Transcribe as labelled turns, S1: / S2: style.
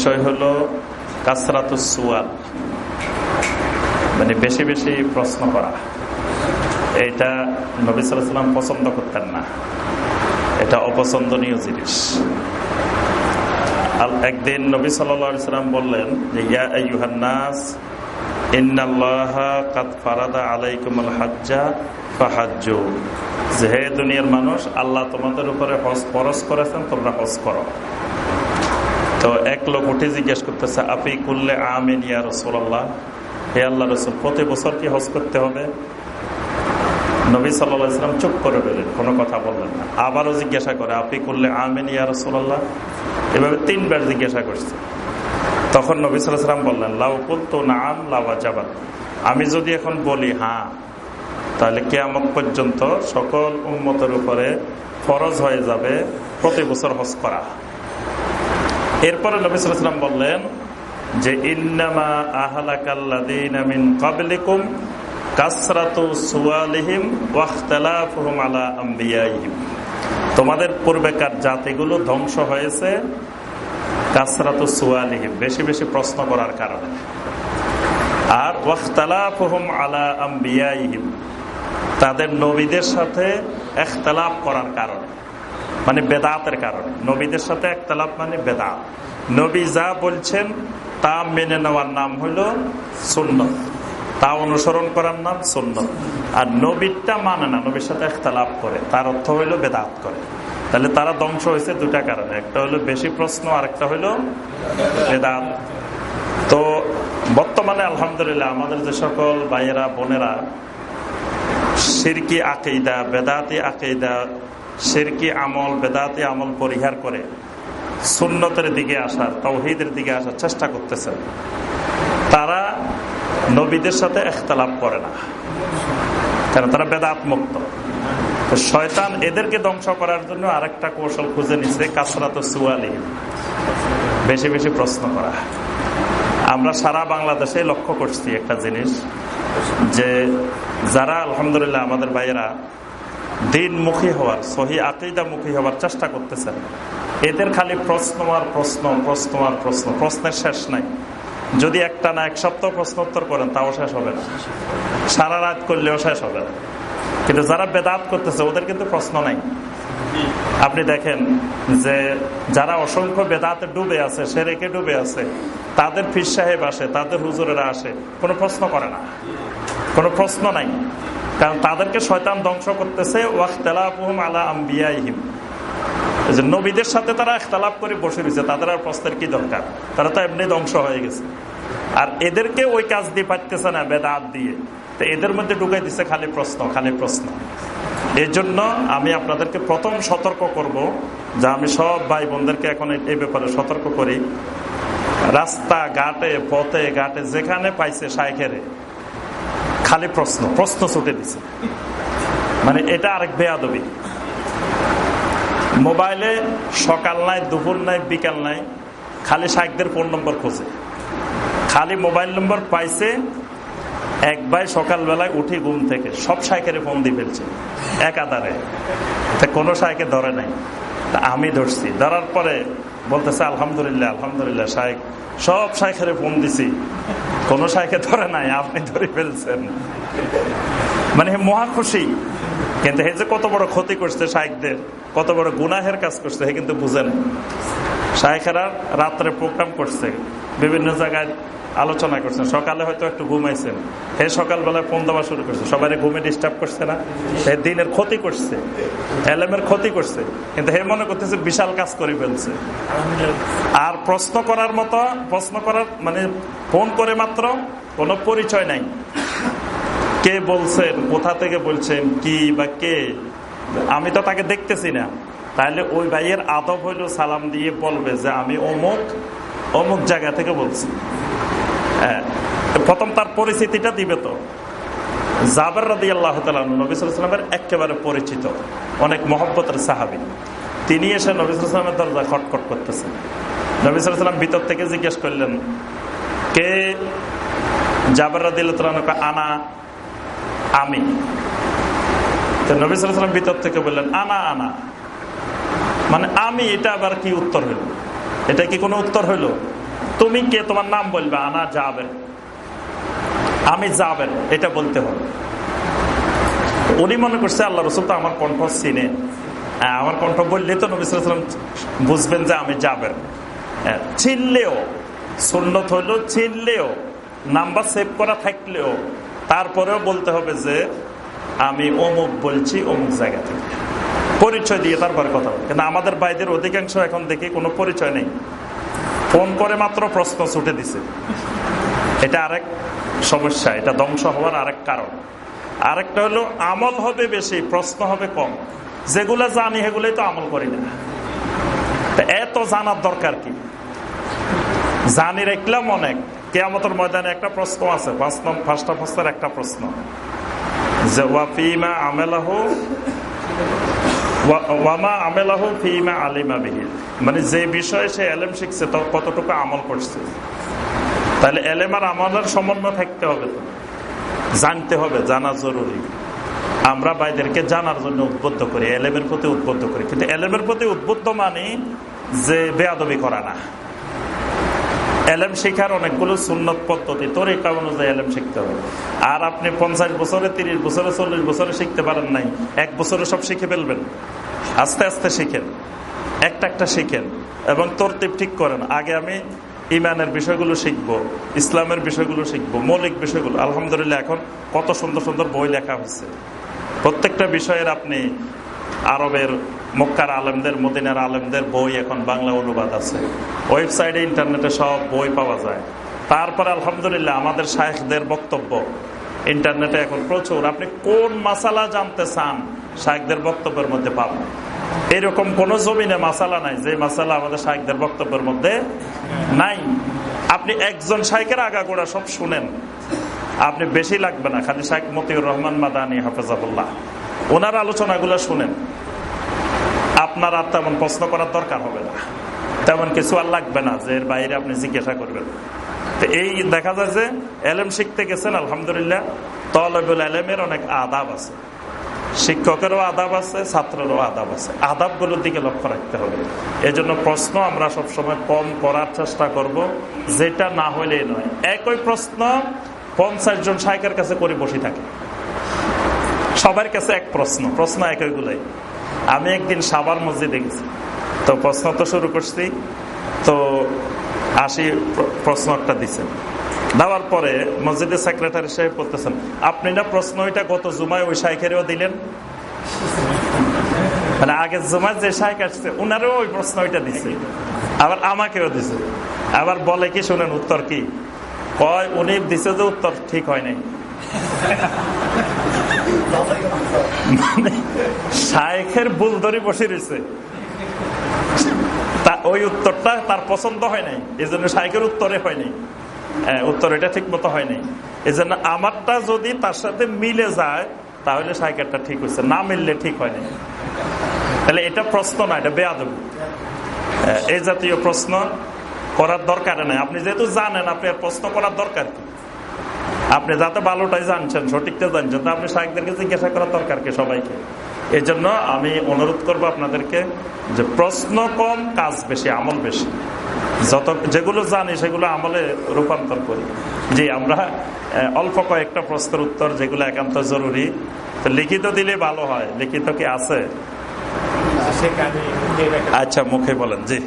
S1: বিষয় হলো কাসরাত মানে বেশি বেশি প্রশ্ন করা। এটা নবী সালাম পছন্দ করতেন না। এটা অপছন্দনীয় জিনিস। একদিন নবী সাল্লাম বললেন যে, ইয়া ইউহান্নাস হে দুনিয়ার মানুষ, আল্লাহ তোমাদের উপরে হজ পরস করেছেন, তোমরা হজ করো। তো এক লোক উঠে জিজ্ঞেস করতেছে, আপনি করলে আমিন ইয়া রসুল্লাহ হে আল্লাহ রসুল, প্রতি বছর কি হজ করতে হবে? নবী সাল্লাম চুপ করে পেলেন কোনো কথা বললেন না। আবারও জিজ্ঞাসা করে, আপনি করলে আমিন ইয়া রসুল্লাহ এভাবে তিনবার জিজ্ঞাসা করছে। তখন নবী সাল্লাম বললেন লাউকুল তো নাম লাভা জাবাত আমি যদি এখন বলি হ্যাঁ তাহলে কেয়ামত পর্যন্ত সকল উন্মতের উপরে ফরজ হয়ে যাবে প্রতি বছর হজ করা। এরপরে নবী সাল্লাম বললেন যে, ইন্নামা আহলাকাল্লাদিন কাবলিকুম কাসরাতু সুয়ালিহিম ওয়াখতালাফুহুম আলা আম্বিয়াইহিম। তোমাদের পূর্বেকার জাতিগুলো ধ্বংস হয়েছে কাসরাতু সুয়ালিহিম বেশি বেশি প্রশ্ন করার কারণে। আর ওয়াখতালাফুহুম আলা আম্বিয়াইহিম, তাদের নবীদের সাথে এখতালাফ করার কারণে। মানে বেদাতের কারণে। নবীদের সাথে একতলাফ মানে বেদাত। নবী যা বলছেন, তা মেনে নেওয়ার নাম হইল সুন্নত। তা অনুসরণ করার নাম সুন্নত। আর নবীরটা মানে না, নবীর সাথে একতলাফ করে। তার অর্থ হইল বেদাত করে। তাহলে তারা ধ্বংস হয়েছে দুটা কারণে। একটা হলো বেশি প্রশ্ন, আর একটা হইল বেদাত। তো বর্তমানে আলহামদুলিল্লাহ আমাদের যে সকল ভাইয়েরা, বোনেরা, সিরকি আকেইদা বেদাতি আকেইদা সিরকি আমল, বেদাতে আমল পরিহার করে সুন্নতের দিকে আসার তৌহিদের দিকে আসার চেষ্টা করতেছেন। তারা নবীদের সাথে এখতালাপ করে না। কারণ তারা বেদাত মুক্ত শয়তান এদেরকে ধ্বংস করার জন্য আরেকটা কৌশল খুঁজে নিচ্ছে কাসরাত সুয়ালি। বেশি বেশি প্রশ্ন করা। আমরা সারা বাংলাদেশে লক্ষ্য করছি একটা জিনিস যে যারা, আলহামদুলিল্লাহ, আমাদের ভাইয়েরা দিনমুখী হওয়ার, সহি মুখী হওয়ার চেষ্টা করতেছেন। এদের খালি প্রশ্ন আর প্রশ্ন প্রশ্ন আর প্রশ্ন, প্রশ্নের শেষ নাই। যদি একটা না এক সপ্তাহ প্রশ্ন উত্তর করেন, তাও শেষ হবে না। সারা রাত করলেও শেষ হবে না। কিন্তু যারা বেদাত করতেছে, ওদের কিন্তু প্রশ্ন নাই। আপনি দেখেন যে যারা অসংখ্য বেদাতে ডুবে আছে সে রেখে ডুবে আছে, তাদের ফির সাহেব আসে, তাদের হুজুরেরা আসে, কোনো প্রশ্ন করে না। কোনো প্রশ্ন নাই। কারণ তাদেরকে শয়তান ধ্বংস করতেছে নবীদের সাথে তারা একতালাপ করে বসে রয়েছে, তাদের আর প্রশ্নের কি দরকার? তারা তো এমনি ধ্বংস হয়ে গেছে। আর এদেরকে ওই কাজ দিয়ে পারতেছে না, বেদাত দিয়ে। তো এদের মধ্যে ঢুকাই দিচ্ছে খালি প্রশ্ন খালি প্রশ্ন। এই জন্য আমি আপনাদেরকে প্রথম সতর্ক করব, যে আমি সব ভাই বোনদেরকে এখন এই ব্যাপারে সতর্ক করি। রাস্তা ঘাটে পথে ঘাটে, যেখানে পাইছে সাইকেরে খালি প্রশ্ন প্রশ্ন ছুটে দিছে। মানে এটা আরেক বেয়াদবি। মোবাইলে সকাল নাই, দুপুর নাই, বিকাল নাই, খালি শাইকদের ফোন নম্বর খোঁজে। খালি মোবাইল নম্বর পাইছে, এক ভাই সকালবেলায় উঠি ঘুম থেকে, সব সাইকেলে ফোন দিয়ে ফেলছে, এক আধারে। কোনো সাইকে ধরে নাই। আমি ধরছি। ধরার পরে বলতেছে, আলহামদুলিল্লাহ আলহামদুলিল্লাহ শাইক সব সাইখারে ফোন দিছি। কোন সাইকে ধরে নাই, আপনি ধরে ফেলছেন। মানে মহা খুশি। কিন্তু হে যে কত বড় ক্ষতি করছে সাইকদের কত বড় গুনাহের কাজ করছে, হে কিন্তু বুঝেন না রাত্রে প্রোগ্রাম করছে, বিভিন্ন জায়গায় আলোচনা করছেন। সকালে হয়তো একটু ঘুমাইছেন। হে সকালবেলায় ফোন দেওয়া শুরু করছে। সবাই ঘুমে ডিস্টার্ব করছে না। হে দিনের ক্ষতি করছে। এলএমের ক্ষতি করছে। কিন্তু হে মনে করতেছে বিশাল কাজ করে ফেলছে। আর প্রশ্ন করার মতো প্রশ্ন করার মানে ফোন করে মাত্র কোনো পরিচয় নাই। কে বলছেন কোথা থেকে বলছেন কি বা কে? আমি তো তাকে দেখতেছি না। তাহলে ওই ভাইয়ের আদব হইল সালাম দিয়ে বলবে যে আমি অমুক অমুক জায়গা থেকে বলছি। হ্যাঁ প্রথম তার পরিস্থিতিটা দিবে তো। জাবের রাদি আল্লাহ নবিসামের একেবারে পরিচিত, অনেক মহব্বতের সাহাবি। তিনি এসে নবিসামের দরজা খটখট করতেছেন। নবিসাম ভিতর থেকে জিজ্ঞেস করলেন, কে? জাবের রাদি আনা আমি। নবিসাম ভিতর থেকে বললেন, আনা আনা। মানে আমি এটা আবার কি উত্তর হইল? এটা কি কোনো উত্তর হইল? তুমি কে? তোমার নাম বলবে আনা যাবেন আমি যাবেন এটা বলতে হবে। উনি মনে করছে আল্লাহ রসুল তো আমার কণ্ঠ চিনে। হ্যাঁ, আমার কণ্ঠ বললে তো নবিসাম বুঝবেন যে আমি যাবেন হ্যাঁ, চিনলেও সুন্নত হইলেও চিনলেও নাম্বার সেভ করা থাকলেও তারপরেও বলতে হবে যে আমি অমুক বলছি অমুক জায়গা থেকে। পরিচয় দিয়ে তারপরে কথা কিন্তু আমাদের বাইদের অধিকাংশ এখন দেখি কোনো পরিচয় নেই। ফোন করে মাত্র প্রশ্ন ছুটে দিছে। এটা আরেক সমস্যা, এটা ধ্বংস হওয়ার আরেক কারণ। আরেকটা হলো, আমল হবে বেশি, প্রশ্ন হবে কম। যেগুলো জানি সেগুলোই তো আমল করি না। এত জানার দরকার কি? জানি রাখলাম অনেক। কেয়ামতের ময়দানে একটা প্রশ্ন আছে প্রশ্নের একটা প্রশ্ন। ওয়ামা আমেলাহ ফিমা আলিমা বিহি। মানে যে বিষয়ে সে এলেম শিখছে কতটুকু আমল করছে। তাহলে এলেম আর আমলের সমন্বয় থাকতে হবে তো। জানতে হবে, জানা জরুরি। আমরা বাইদেরকে জানার জন্য উদ্বুদ্ধ করি, এলেমের প্রতি উদ্বুদ্ধ করি। কিন্তু এলেমের প্রতি উদ্বুদ্ধ মানে যে বেয়াদবি করা না। এলেম শেখার অনেকগুলো সুন্নত পদ্ধতি তোর তরিকা অনুযায়ী এলেম শিখতে হবে। আর আপনি পঞ্চাশ বছরে, তিরিশ বছরে, চল্লিশ বছরে শিখতে পারেন নাই, এক বছরে সব শিখে ফেলবেন। আস্তে আস্তে শিখেন। একটা একটা শিখেন এবং তরতিব ঠিক করেন। আগে আমি ইমানের বিষয়গুলো শিখব, ইসলামের বিষয়গুলো শিখব, মৌলিক বিষয়গুলো। আলহামদুলিল্লাহ এখন কত সুন্দর সুন্দর বই লেখা হচ্ছে প্রত্যেকটা বিষয়ের আপনি আরবের, মক্কার আলেমদের, মদিনার আলেমদের বই এখন বাংলা অনুবাদ আছে। ওয়েবসাইটে, ইন্টারনেটে সব বই পাওয়া যায়। তারপর আলহামদুলিল্লাহ আমাদের শাহেখদের বক্তব্য। ইন্টারনেটে এখন প্রচুর। আপনি কোন মাসালা জানতে চান শাহেকদের বক্তব্যের মধ্যে পাবেন। এরকম কোন জমিনে মাসালা নাই, যে মাসালা আমাদের শাহেকদের বক্তব্যের মধ্যে নাই। আপনি একজন শাহেকের আগাগোড়া সব শুনেন। আপনি বেশি লাগবে না, খালি শাহেক মতিউর রহমান মাদানী হাফেজাবুল্লাহ ওনার আলোচনাগুলো শুনেন। আপনার আর তেমন প্রশ্ন করার দরকার হবে না। তেমন কিছু আর লাগবে না, যে এর বাইরে আপনি জিজ্ঞাসা করবেন। তো এই দেখা যায় যে এলেম শিখতে গেছেন, আলহামদুলিল্লাহ, তলবুল এলেমের অনেক আদাব আছে। শিক্ষকেরও আদাব আছে, ছাত্রেরও আদাব আছে। আদাবগুলোর দিকে লক্ষ্য রাখতে হবে। এজন্য প্রশ্ন আমরা সবসময় কম করার চেষ্টা করব, যেটা না হইলে নয়। একই প্রশ্ন পঞ্চাশ জন সাইকের কাছে করে বসে থাকে। সবার কাছে এক প্রশ্ন প্রশ্ন একইগুলাই। আমি একদিন সাবার মসজিদে গেছি। তো প্রশ্ন তো শুরু করছি। তো আসি প্রশ্ন একটা দিচ্ছেন। দেওয়ার পরে মসজিদের সেক্রেটারি সাহেব বলতেছেন, আপনি না প্রশ্ন ওইটা গত জুমায় ওই সাইকেরেও দিলেন? মানে আগে জুমায় যে সাইক আসছে, উনারও ওই প্রশ্ন ওইটা দিছে। আবার আমাকেও দিছে। আবার বলে কি, শুনেন, উত্তর কি? কয়, উনি দিছে যে উত্তর, ঠিক হয় নাই। মানে শায়েখের ভুল ধরে বসে রয়েছে। ওই উত্তরটা তার পছন্দ হয় নাই এই জন্য শায়েখের উত্তরে হয় নাই। উত্তর এটা ঠিক মতো হয়নি। এই জন্য আমারটা যদি তার সাথে মিলে যায়, তাহলে সাইকেলটা ঠিক হয়েছে। না মিললে ঠিক হয়নি। তাহলে এটা প্রশ্ন না, এটা বেয়াদবি। এই জাতীয় প্রশ্ন করার দরকার নেই। আপনি যেহেতু জানেন, আপনি আর প্রশ্ন করার দরকার কি? আপনি যাতে ভালোটাই জানছেন, সঠিকটা জানছেন, তা আপনি সাহেবদেরকে জিজ্ঞাসা করার দরকার কি সবাইকে? এই জন্য আমি অনুরোধ করব আপনাদেরকে যে প্রশ্ন কম কাজ বেশি আমল বেশি। যত যেগুলো জানি সেগুলো আমলে রূপান্তর করি। যে আমরা অল্প কয়েকটা প্রশ্নের উত্তর যেগুলো একান্ত জরুরি। তো লিখিত দিলে ভালো হয় লিখিত কি আছে? আচ্ছা মুখে বলেন জি।